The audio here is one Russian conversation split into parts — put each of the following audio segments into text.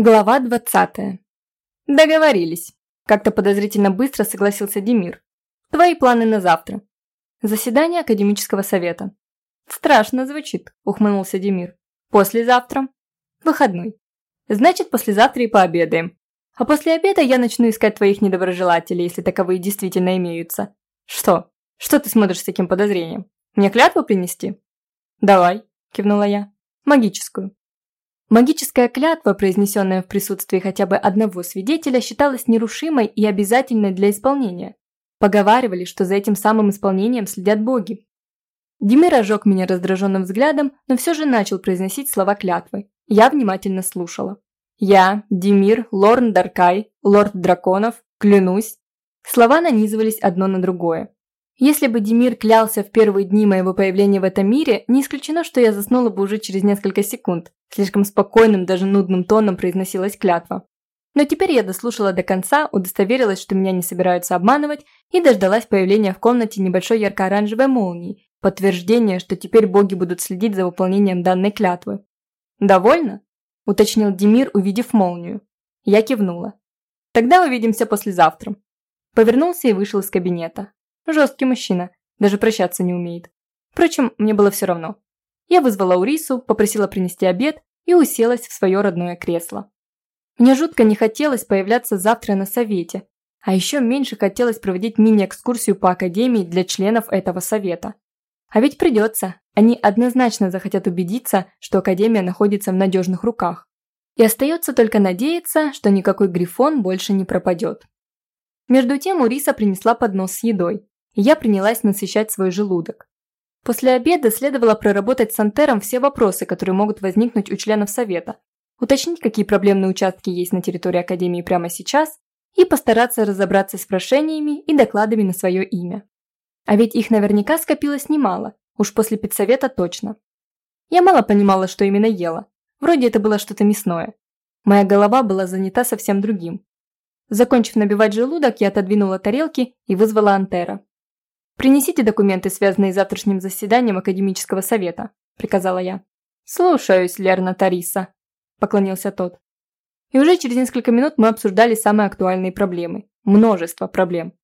Глава 20. Договорились. Как-то подозрительно быстро согласился Демир. Твои планы на завтра. Заседание академического совета. Страшно звучит, ухмыльнулся Демир. Послезавтра. Выходной. Значит, послезавтра и пообедаем. А после обеда я начну искать твоих недоброжелателей, если таковые действительно имеются. Что? Что ты смотришь с таким подозрением? Мне клятву принести? Давай, кивнула я. Магическую. Магическая клятва, произнесенная в присутствии хотя бы одного свидетеля, считалась нерушимой и обязательной для исполнения. Поговаривали, что за этим самым исполнением следят боги. Димир ожег меня раздраженным взглядом, но все же начал произносить слова клятвы. Я внимательно слушала. «Я, Димир, лорд Даркай, лорд драконов, клянусь». Слова нанизывались одно на другое. Если бы Демир клялся в первые дни моего появления в этом мире, не исключено, что я заснула бы уже через несколько секунд. Слишком спокойным, даже нудным тоном произносилась клятва. Но теперь я дослушала до конца, удостоверилась, что меня не собираются обманывать, и дождалась появления в комнате небольшой ярко-оранжевой молнии, подтверждение, что теперь боги будут следить за выполнением данной клятвы. «Довольно?» – уточнил Демир, увидев молнию. Я кивнула. «Тогда увидимся послезавтра». Повернулся и вышел из кабинета. Жесткий мужчина, даже прощаться не умеет. Впрочем, мне было все равно. Я вызвала Урису, попросила принести обед и уселась в свое родное кресло. Мне жутко не хотелось появляться завтра на совете, а еще меньше хотелось проводить мини-экскурсию по академии для членов этого совета. А ведь придется, они однозначно захотят убедиться, что академия находится в надежных руках. И остается только надеяться, что никакой грифон больше не пропадет. Между тем Уриса принесла поднос с едой я принялась насыщать свой желудок. После обеда следовало проработать с Антером все вопросы, которые могут возникнуть у членов Совета, уточнить, какие проблемные участки есть на территории Академии прямо сейчас, и постараться разобраться с прошениями и докладами на свое имя. А ведь их наверняка скопилось немало, уж после педсовета точно. Я мало понимала, что именно ела. Вроде это было что-то мясное. Моя голова была занята совсем другим. Закончив набивать желудок, я отодвинула тарелки и вызвала Антера. «Принесите документы, связанные с завтрашним заседанием Академического совета», – приказала я. «Слушаюсь, Лерна Тариса», – поклонился тот. И уже через несколько минут мы обсуждали самые актуальные проблемы. Множество проблем.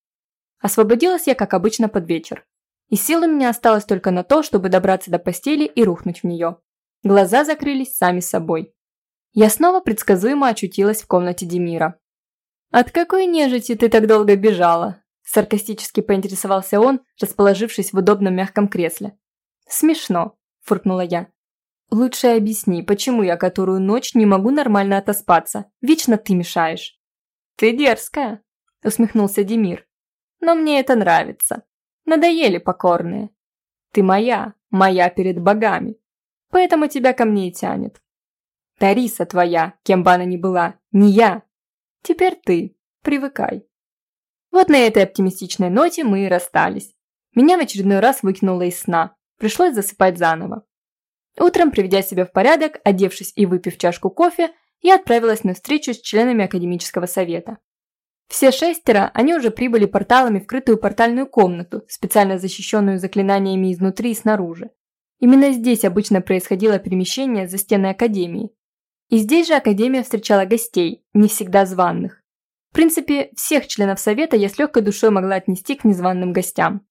Освободилась я, как обычно, под вечер. И сил у меня осталось только на то, чтобы добраться до постели и рухнуть в нее. Глаза закрылись сами собой. Я снова предсказуемо очутилась в комнате Демира. «От какой нежити ты так долго бежала?» Саркастически поинтересовался он, расположившись в удобном мягком кресле. «Смешно», – фыркнула я. «Лучше объясни, почему я которую ночь не могу нормально отоспаться? Вечно ты мешаешь». «Ты дерзкая», – усмехнулся Демир. «Но мне это нравится. Надоели покорные. Ты моя, моя перед богами. Поэтому тебя ко мне и тянет. Тариса твоя, кем бы она ни была, не я. Теперь ты. Привыкай». Вот на этой оптимистичной ноте мы и расстались. Меня в очередной раз выкинуло из сна. Пришлось засыпать заново. Утром, приведя себя в порядок, одевшись и выпив чашку кофе, я отправилась на встречу с членами академического совета. Все шестеро, они уже прибыли порталами в крытую портальную комнату, специально защищенную заклинаниями изнутри и снаружи. Именно здесь обычно происходило перемещение за стены Академии. И здесь же Академия встречала гостей, не всегда званных. В принципе, всех членов совета я с легкой душой могла отнести к незваным гостям.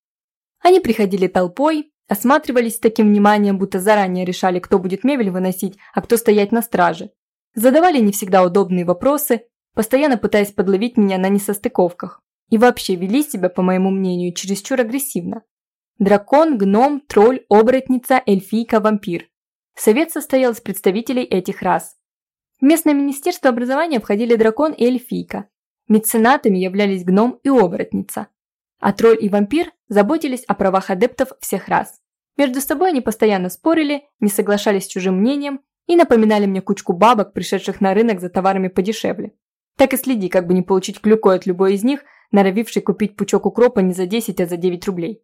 Они приходили толпой, осматривались с таким вниманием, будто заранее решали, кто будет мебель выносить, а кто стоять на страже. Задавали не всегда удобные вопросы, постоянно пытаясь подловить меня на несостыковках. И вообще вели себя, по моему мнению, чересчур агрессивно. Дракон, гном, тролль, оборотница, эльфийка, вампир. Совет состоял из представителей этих рас. В местное министерство образования входили дракон и эльфийка, Меценатами являлись гном и оборотница. А тролль и вампир заботились о правах адептов всех рас. Между собой они постоянно спорили, не соглашались с чужим мнением и напоминали мне кучку бабок, пришедших на рынок за товарами подешевле. Так и следи, как бы не получить клюкой от любой из них, норовившей купить пучок укропа не за 10, а за 9 рублей.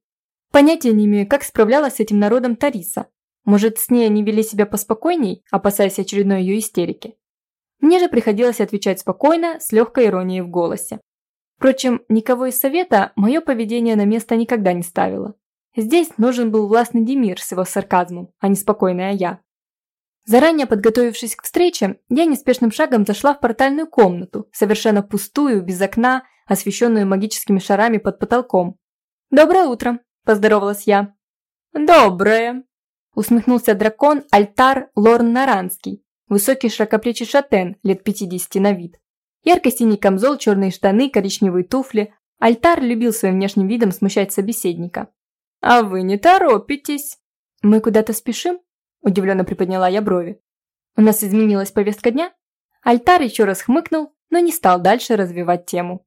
Понятия не имею, как справлялась с этим народом Тариса. Может, с ней они вели себя поспокойней, опасаясь очередной ее истерики. Мне же приходилось отвечать спокойно, с легкой иронией в голосе. Впрочем, никого из совета мое поведение на место никогда не ставило. Здесь нужен был властный Демир с его сарказмом, а не спокойная я. Заранее подготовившись к встрече, я неспешным шагом зашла в портальную комнату, совершенно пустую, без окна, освещенную магическими шарами под потолком. «Доброе утро!» – поздоровалась я. «Доброе!» – усмехнулся дракон Альтар Лорн Наранский, высокий широкоплечий шатен, лет 50 на вид. Ярко-синий камзол, черные штаны, коричневые туфли. Альтар любил своим внешним видом смущать собеседника. «А вы не торопитесь!» «Мы куда-то спешим?» – удивленно приподняла я брови. «У нас изменилась повестка дня?» Альтар еще раз хмыкнул, но не стал дальше развивать тему.